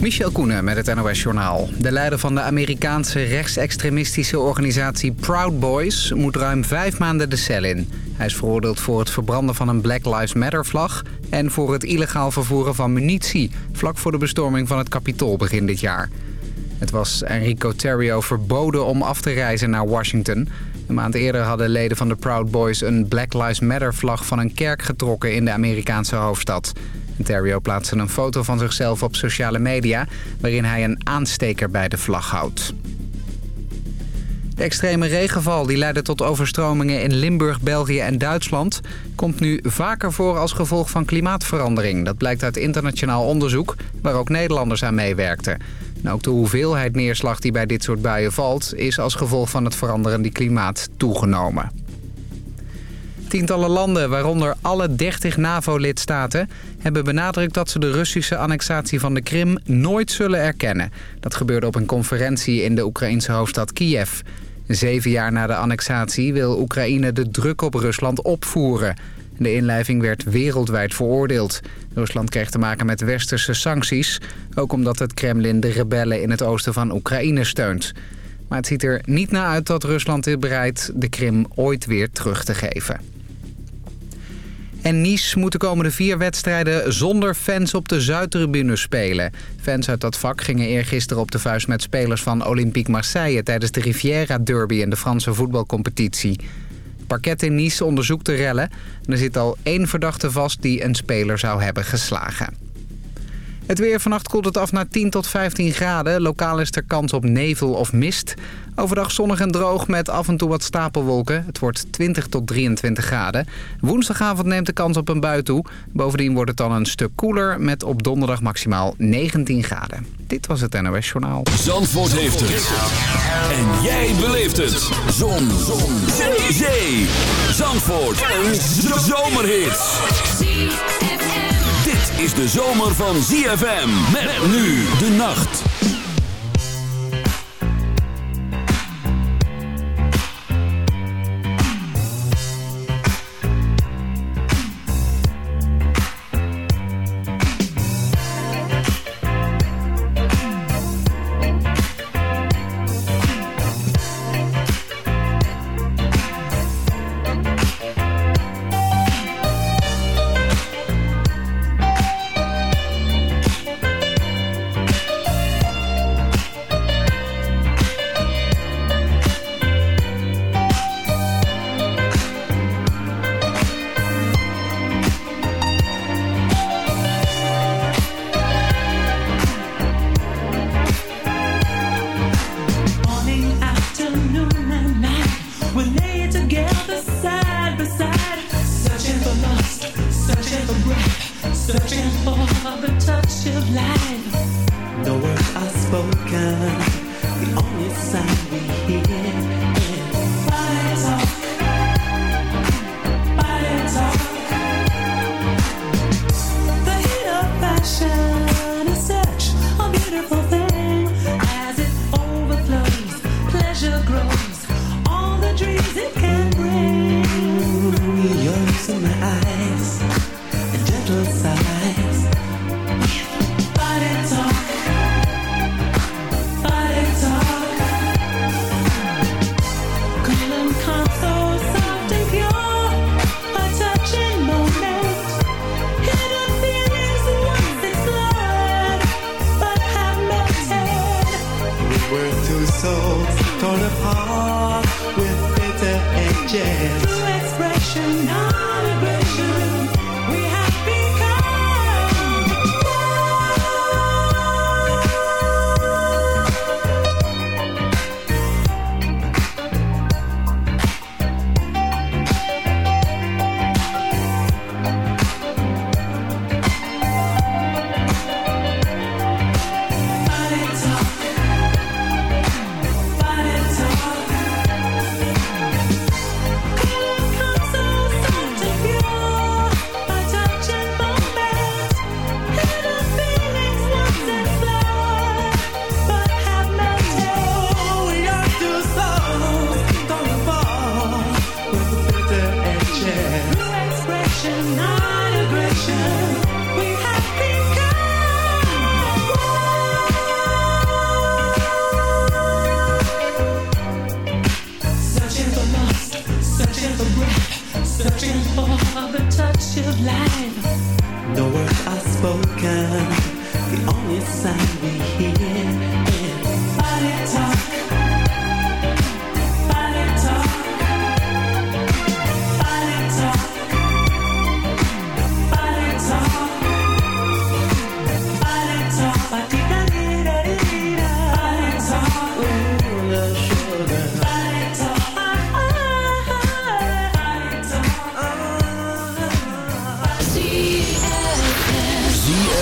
Michel Koenen met het NOS-journaal. De leider van de Amerikaanse rechtsextremistische organisatie Proud Boys... moet ruim vijf maanden de cel in. Hij is veroordeeld voor het verbranden van een Black Lives Matter-vlag... en voor het illegaal vervoeren van munitie... vlak voor de bestorming van het Capitool begin dit jaar. Het was Enrico Terrio verboden om af te reizen naar Washington. Een maand eerder hadden leden van de Proud Boys... een Black Lives Matter-vlag van een kerk getrokken in de Amerikaanse hoofdstad... Ontario plaatste een foto van zichzelf op sociale media... waarin hij een aansteker bij de vlag houdt. De extreme regenval die leidde tot overstromingen in Limburg, België en Duitsland... komt nu vaker voor als gevolg van klimaatverandering. Dat blijkt uit internationaal onderzoek, waar ook Nederlanders aan meewerkten. En ook de hoeveelheid neerslag die bij dit soort buien valt... is als gevolg van het veranderende klimaat toegenomen. Tientallen landen, waaronder alle 30 NAVO-lidstaten... hebben benadrukt dat ze de Russische annexatie van de Krim nooit zullen erkennen. Dat gebeurde op een conferentie in de Oekraïnse hoofdstad Kiev. Zeven jaar na de annexatie wil Oekraïne de druk op Rusland opvoeren. De inlijving werd wereldwijd veroordeeld. Rusland kreeg te maken met westerse sancties... ook omdat het Kremlin de rebellen in het oosten van Oekraïne steunt. Maar het ziet er niet naar uit dat Rusland is bereid de Krim ooit weer terug te geven. En Nice moet de komende vier wedstrijden zonder fans op de Zuidtribune spelen. Fans uit dat vak gingen eergisteren op de vuist met spelers van Olympique Marseille... tijdens de Riviera Derby in de Franse voetbalcompetitie. Parket in Nice onderzoekt de rellen. En er zit al één verdachte vast die een speler zou hebben geslagen. Het weer vannacht koelt het af naar 10 tot 15 graden. Lokaal is er kans op nevel of mist. Overdag zonnig en droog met af en toe wat stapelwolken. Het wordt 20 tot 23 graden. Woensdagavond neemt de kans op een bui toe. Bovendien wordt het dan een stuk koeler met op donderdag maximaal 19 graden. Dit was het NOS Journaal. Zandvoort heeft het. En jij beleeft het. Zon. Zon. Zee. Zee. Zandvoort. Een zomerhit. Dit is de zomer van ZFM. Met nu de nacht.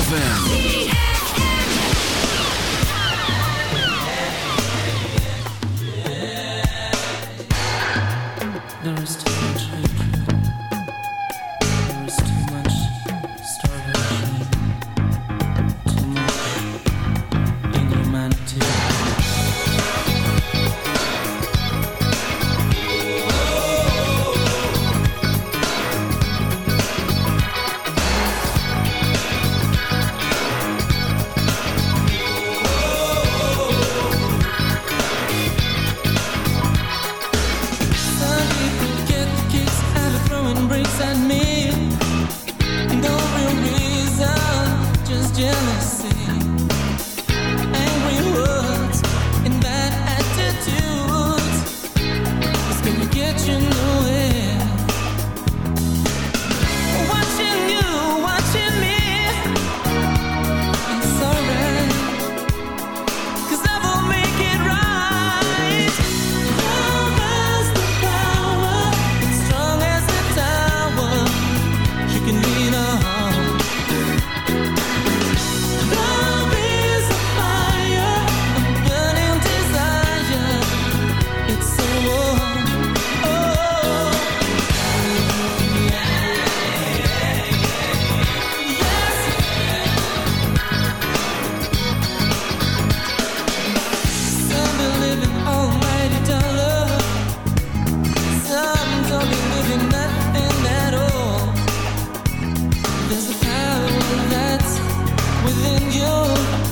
ZFM. loving you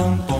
pum, pum.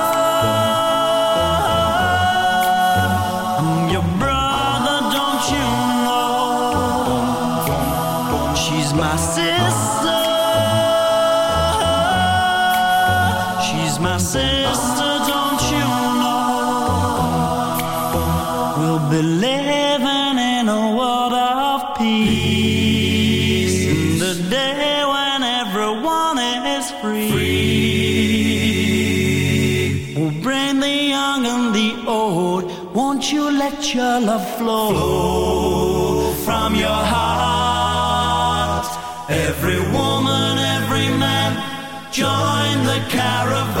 She's my sister, don't you know? We'll be living in a world of peace. In the day when everyone is free. free. We'll bring the young and the old. Won't you let your love flow, flow from your heart? Every woman, every man join the caravan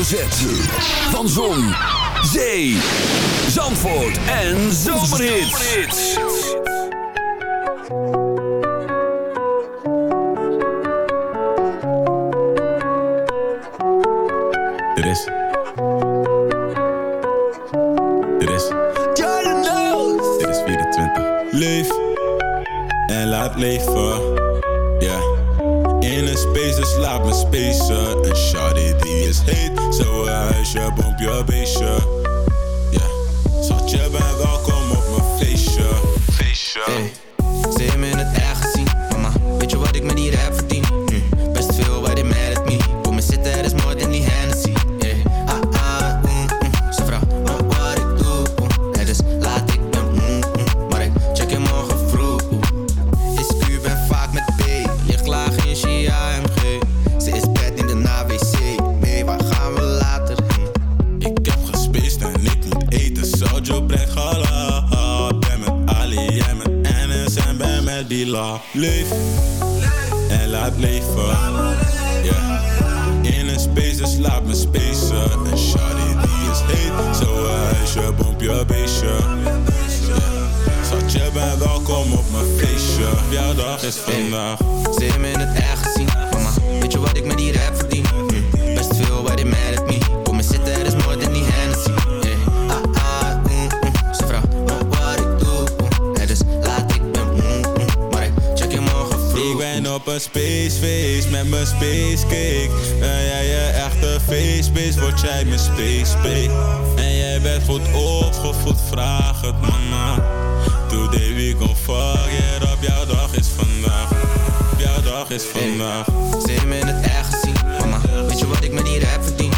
hoofdletter Z. Van Zon, Zee, Zandvoort en Zomerhit. Dit is... Dit is... Dit is 24. Leef en laat leven space, dus laat me spacen. En shawty die is heet, zo huisje, bomp je beestje. Ja, yeah. schat je bent welkom op mijn feestje. Feestje. Hey. Eenmaal. Eh, ze me in het echt zien, mama. Weet je wat ik met die rap verdien?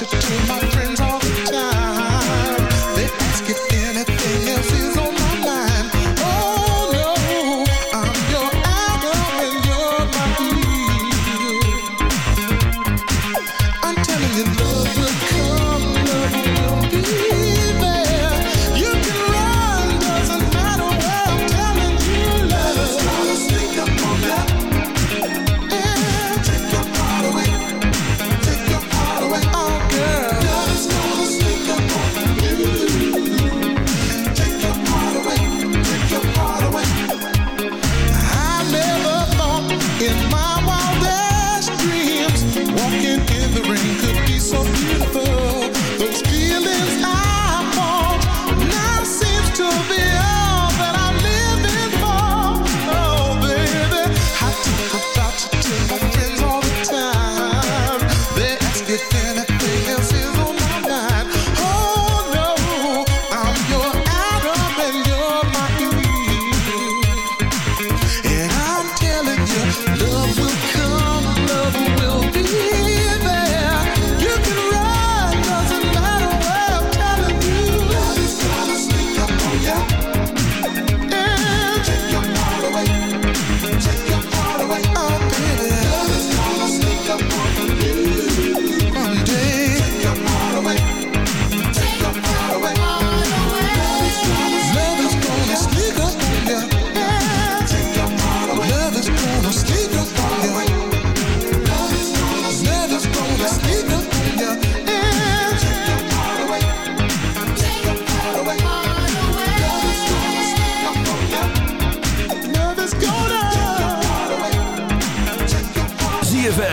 to do my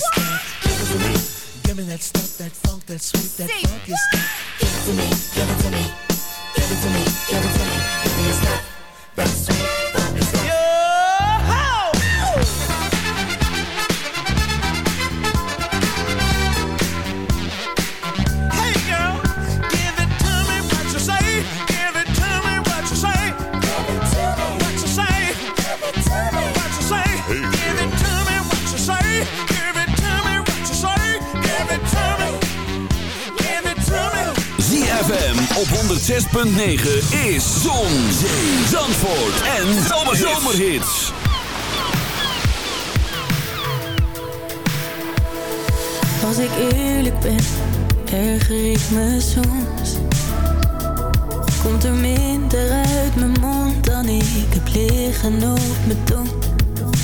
funk is that? Give me that stuff, that funk, that sweet, that funk is that? me soms. Komt er minder uit mijn mond dan ik heb liggen op mijn tong.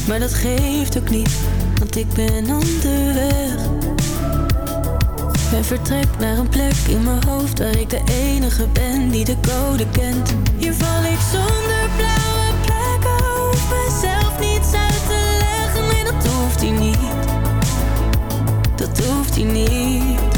Maar dat geeft ook niet, want ik ben onderweg. mijn vertrek naar een plek in mijn hoofd waar ik de enige ben die de code kent. Hier val ik zonder blauwe plekken, over, zelf niets uit te leggen. Nee, dat hoeft hij niet, dat hoeft hij niet.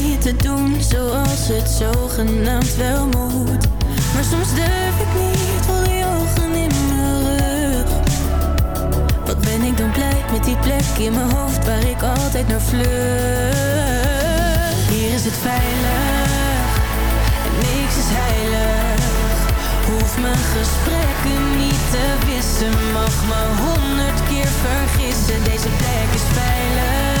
te doen zoals het zogenaamd wel moet. Maar soms durf ik niet, voor die ogen in mijn rug. Wat ben ik dan blij met die plek in mijn hoofd waar ik altijd naar vlug. Hier is het veilig en niks is heilig. Hoef mijn gesprekken niet te wissen, mag me honderd keer vergissen. Deze plek is veilig